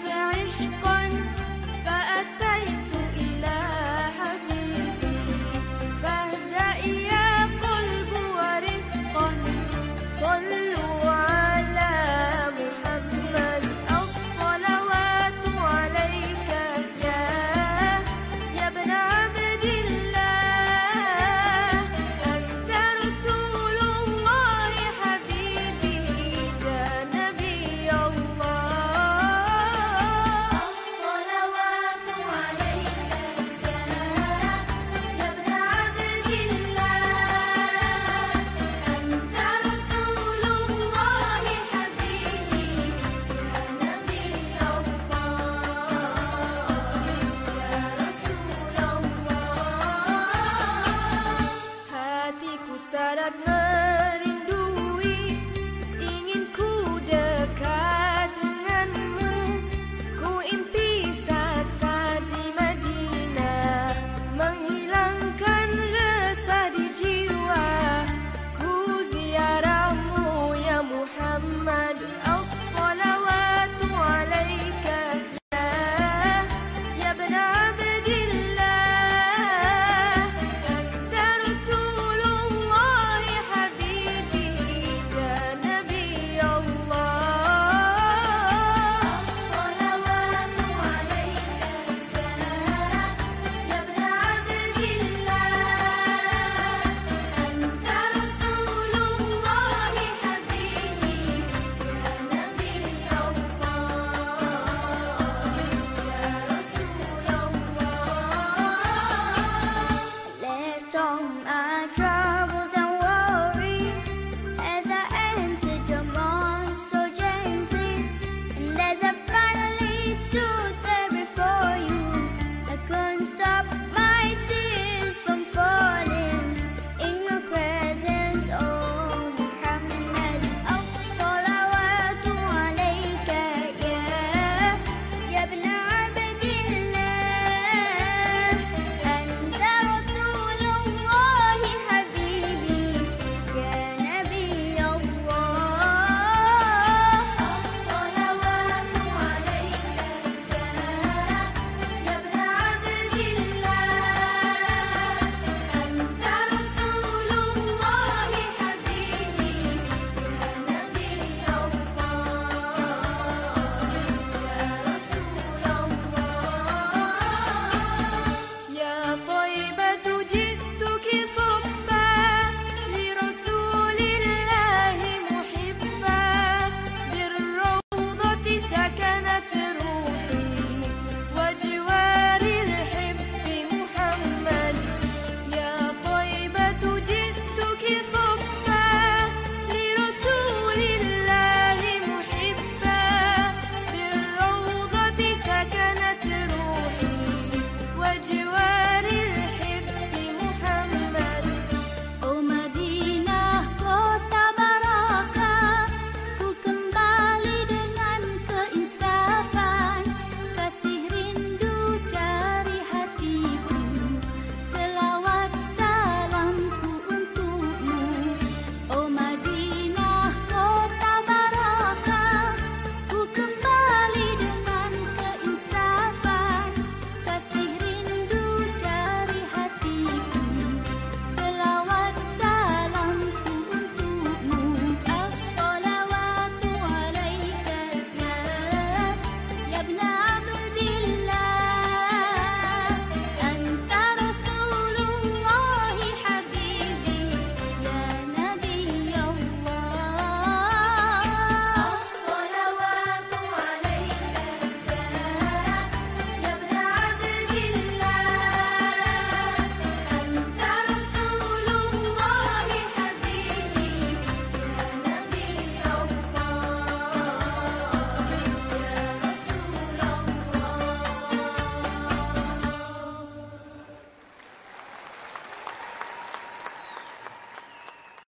sollte.